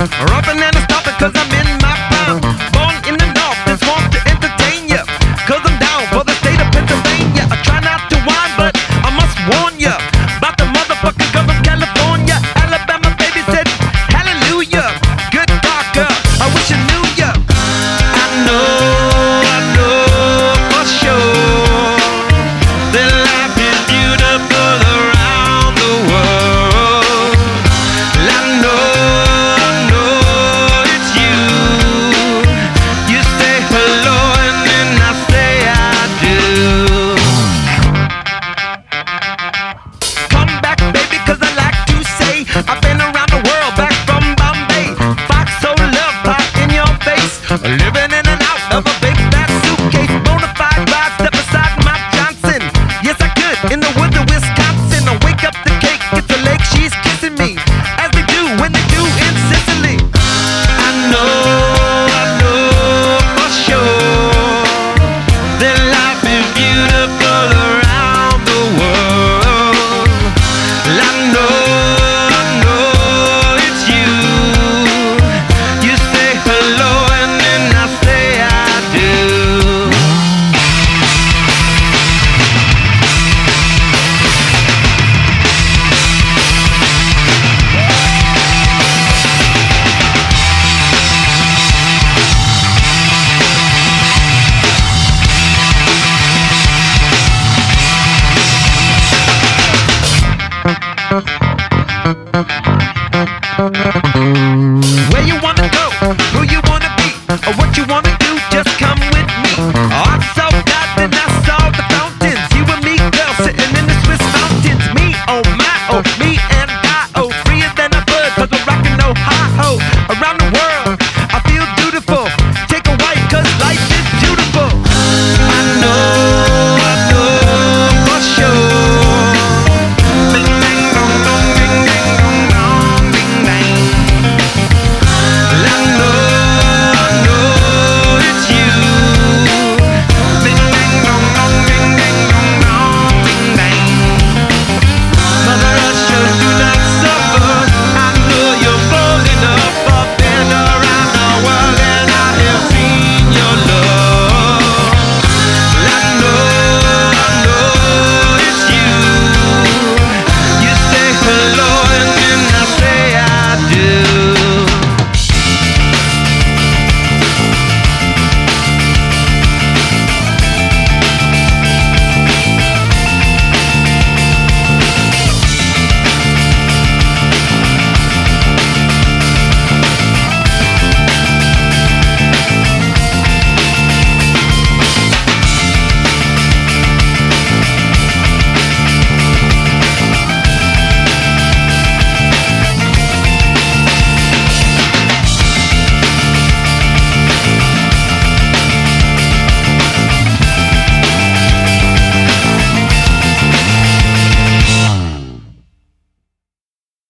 Rubbing and stopping cause I'm